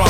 My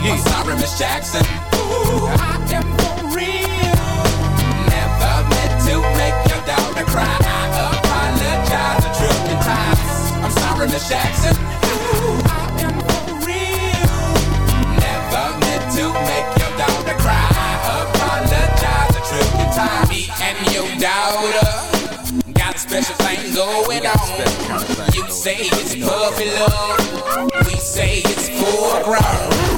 Yeah, I'm sorry, Miss Jackson. Ooh, I am for real. Never meant to make your daughter cry. I apologize a trillion times. I'm sorry, Miss Jackson. Ooh, I am for real. Never meant to make your daughter cry. I apologize a trillion times. Me and your daughter got special thing going on. You say it's puppy love. We say it's full grown.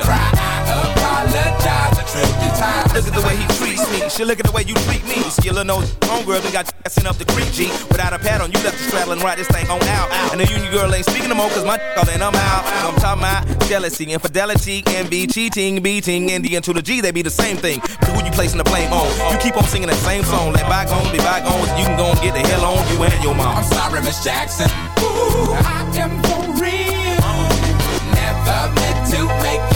cry. Look at the way he treats me. She look at the way you treat me. Your little nose homegirl done got sent up the creek, G. Without a pad on, you left the straddle and ride this thing on out. And the union girl ain't speaking no more, cause my all in, I'm out. I'm talking about jealousy, infidelity, envy, cheating, beating, and the to the G, they be the same thing. But who you placing the blame on? You keep on singing that same song. Let bygones be bygones. You can go and get the hell on you and your mom. I'm sorry, Miss Jackson. Ooh, I am for real. Never meant to make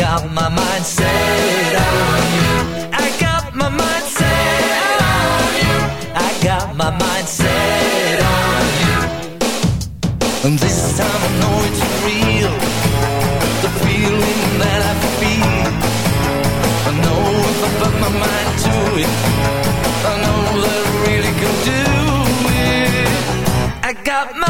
got my mind set on you. My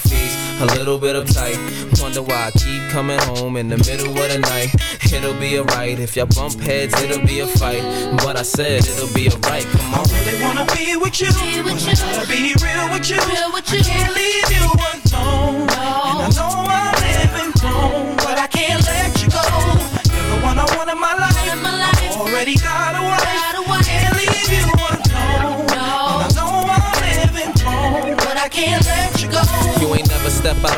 a little bit uptight. Wonder why I keep coming home in the middle of the night. It'll be alright if y'all bump heads, it'll be a fight. But I said it'll be alright. Come on. really wanna be with you.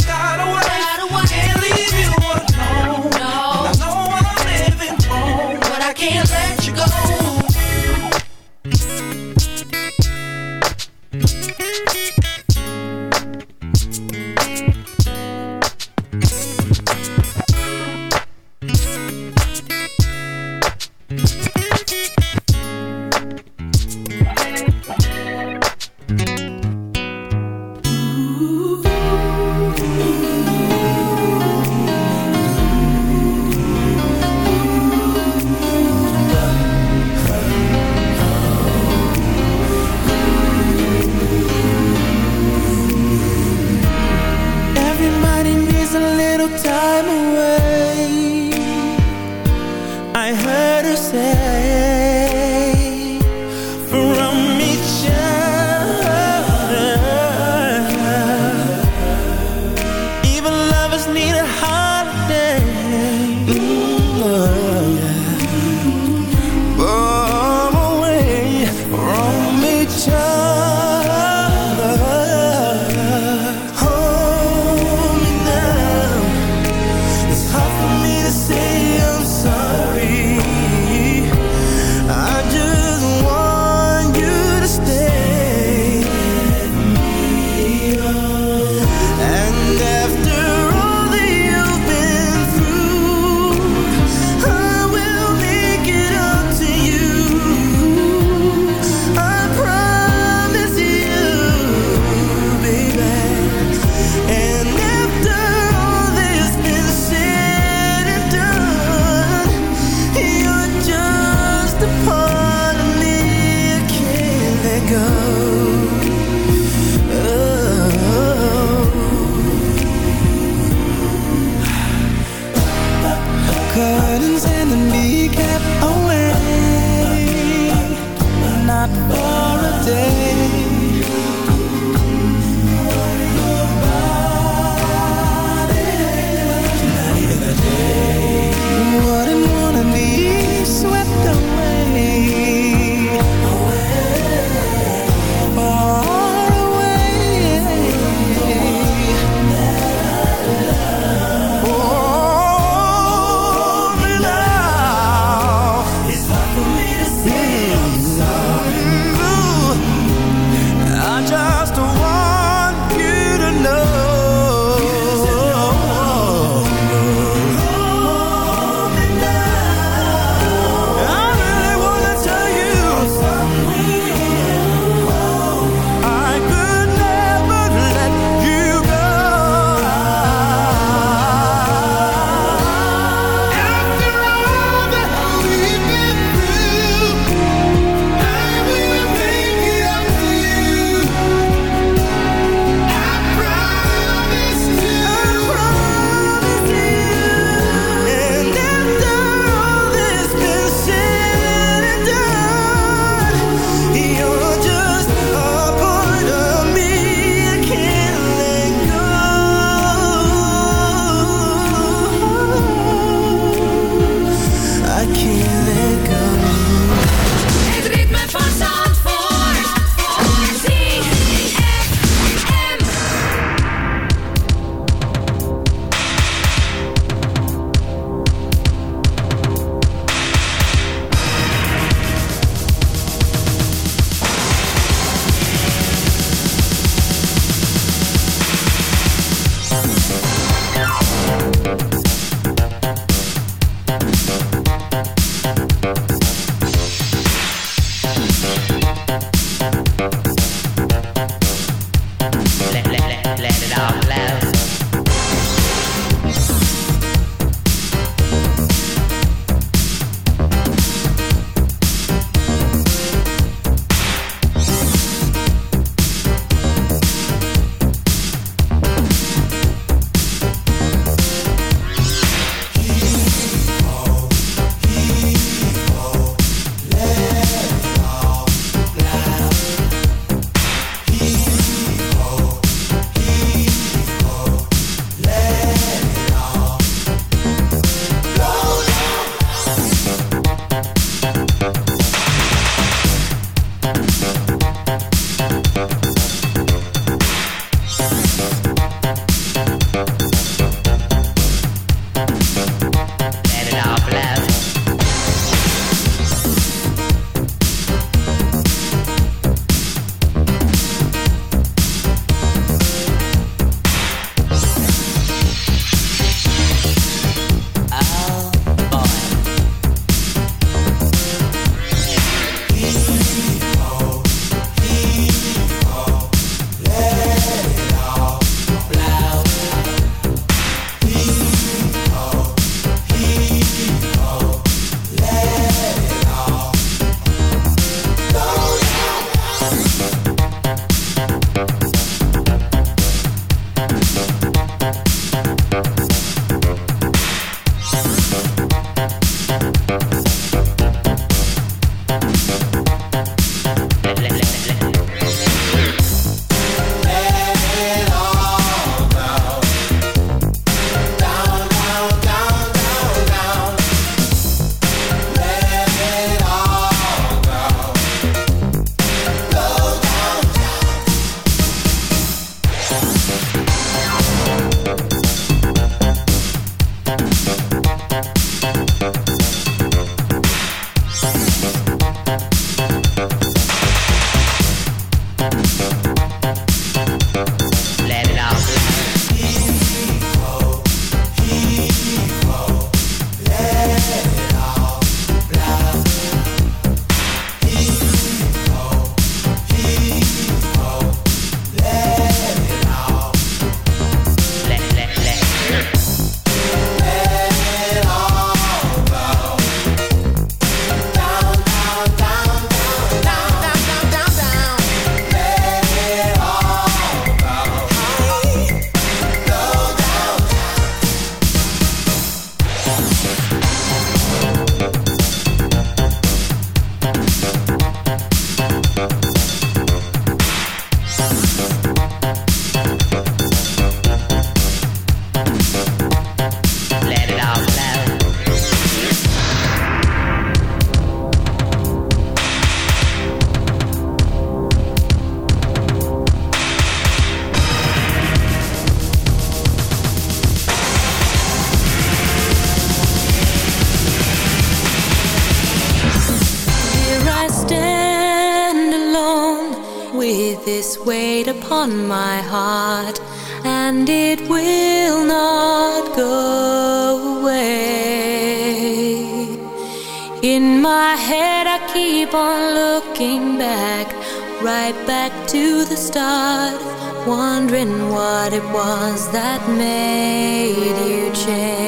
life. my heart, and it will not go away. In my head, I keep on looking back, right back to the start, wondering what it was that made you change.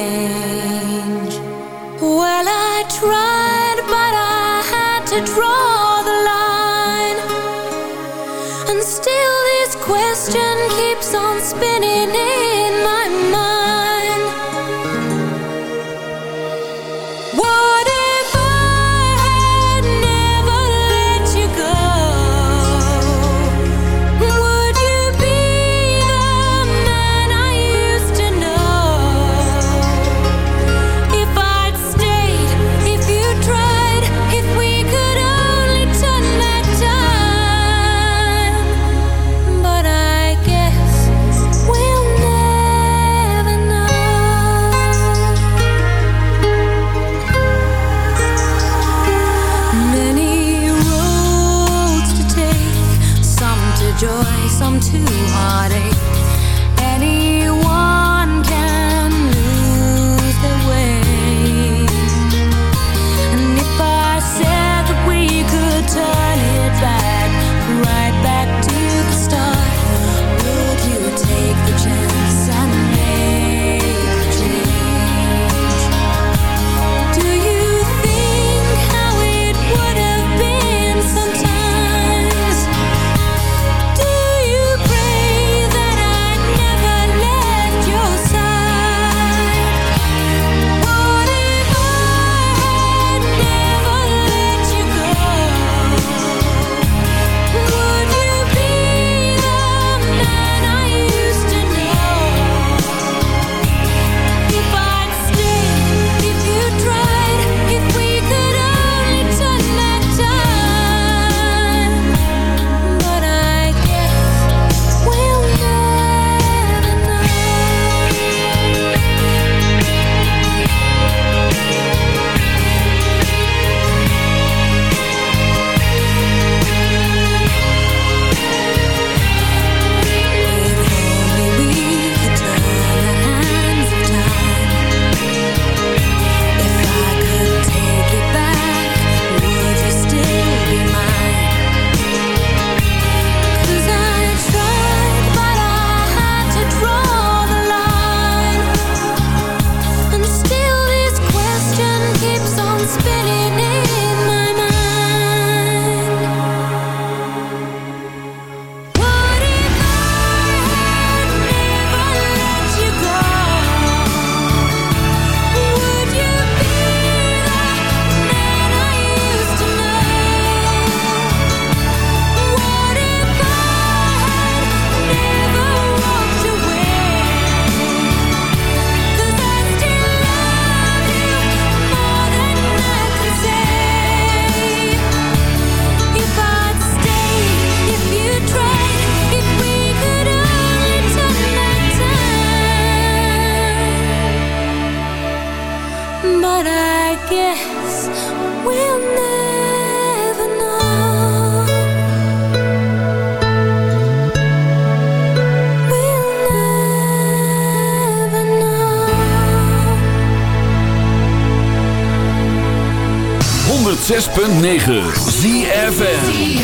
106.9 ZFN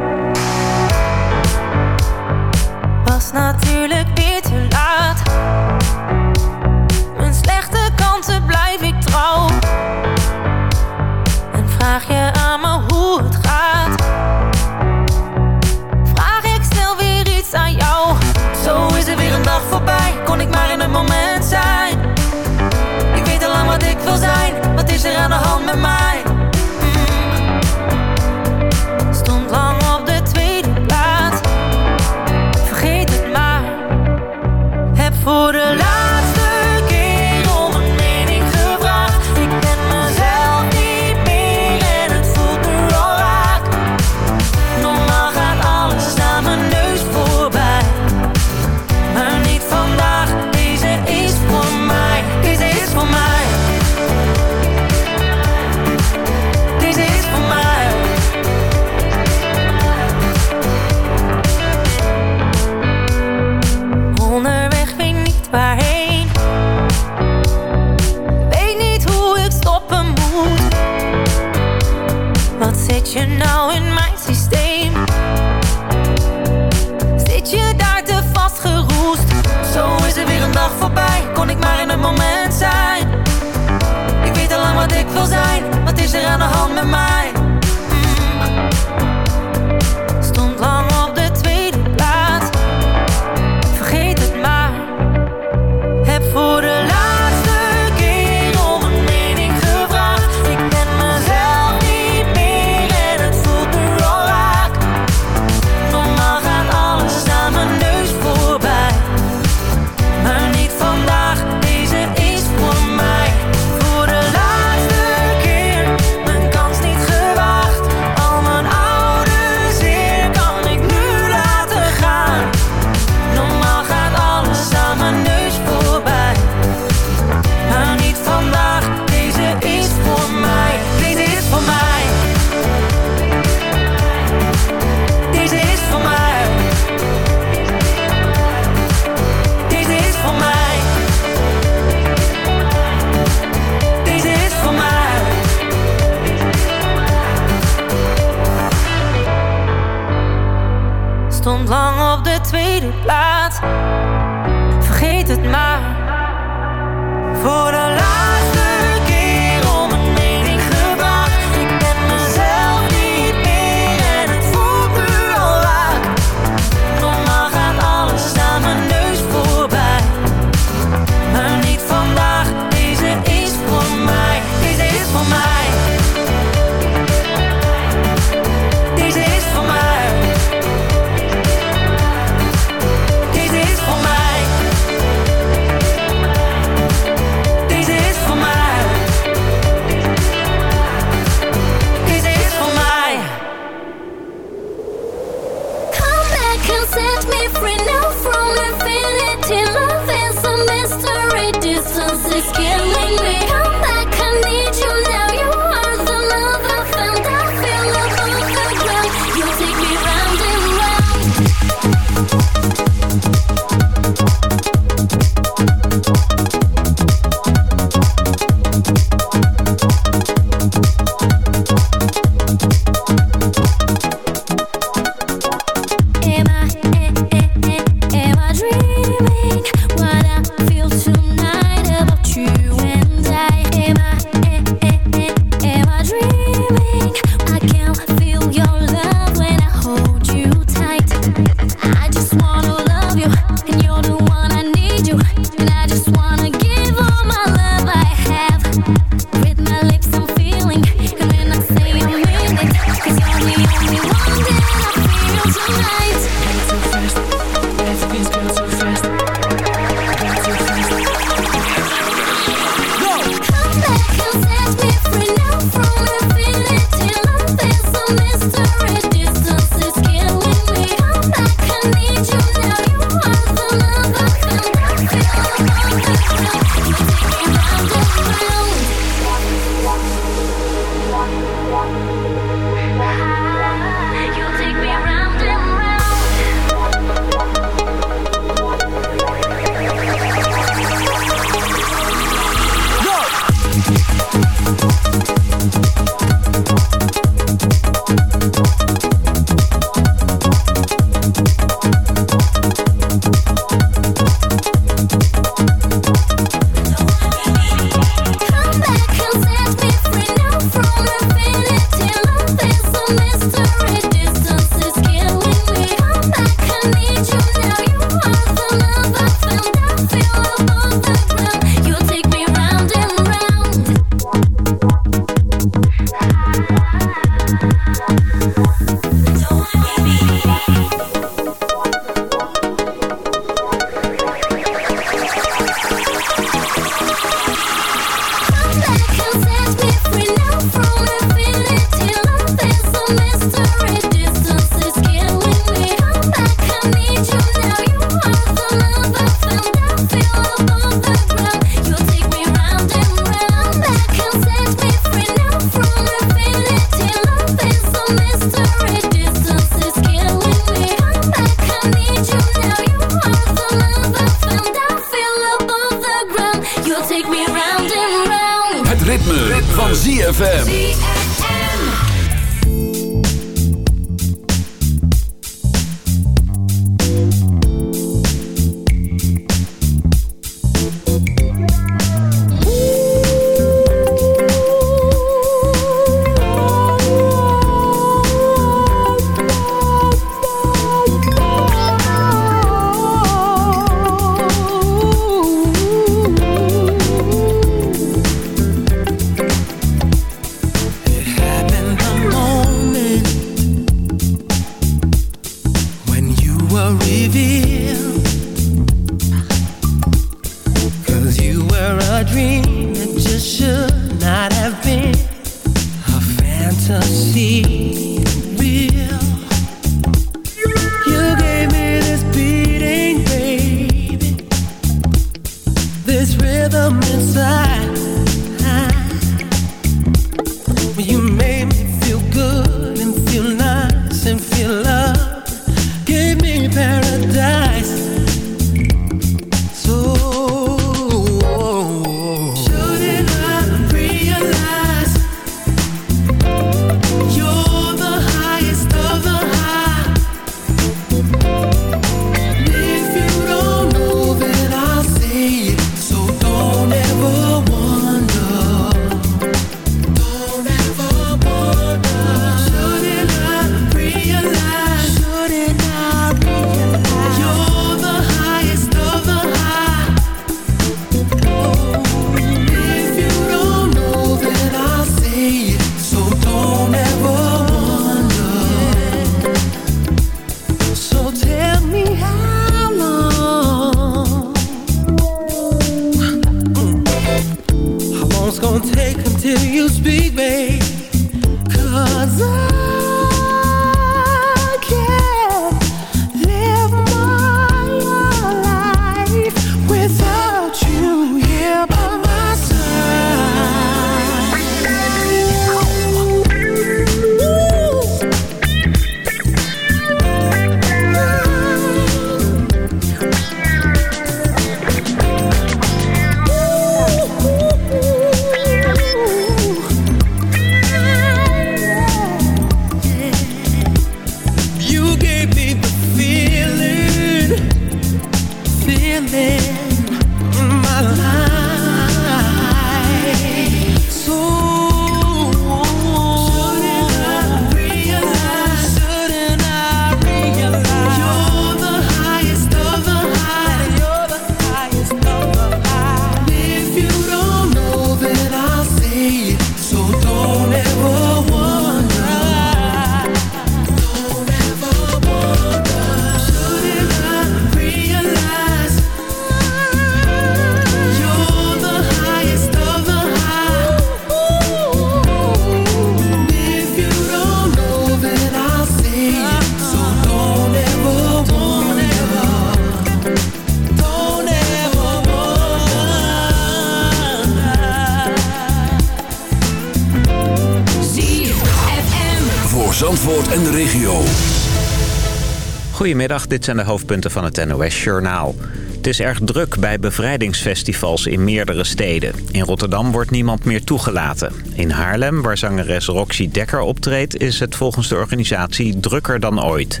Goedemiddag, dit zijn de hoofdpunten van het NOS-journaal. Het is erg druk bij bevrijdingsfestivals in meerdere steden. In Rotterdam wordt niemand meer toegelaten. In Haarlem, waar zangeres Roxy Dekker optreedt... is het volgens de organisatie drukker dan ooit.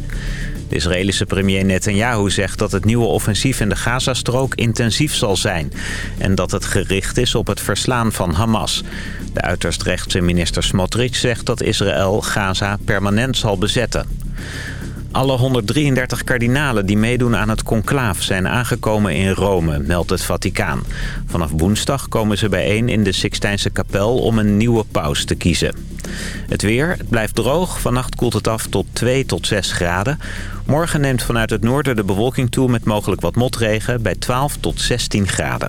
De Israëlische premier Netanyahu zegt dat het nieuwe offensief in de Gazastrook intensief zal zijn. En dat het gericht is op het verslaan van Hamas. De uiterst rechtse minister Smotrich zegt dat Israël Gaza permanent zal bezetten. Alle 133 kardinalen die meedoen aan het conclaaf zijn aangekomen in Rome, meldt het Vaticaan. Vanaf woensdag komen ze bijeen in de Sixtijnse kapel om een nieuwe paus te kiezen. Het weer, het blijft droog. Vannacht koelt het af tot 2 tot 6 graden. Morgen neemt vanuit het noorden de bewolking toe met mogelijk wat motregen bij 12 tot 16 graden.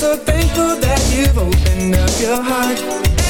So thankful that you've opened up your heart.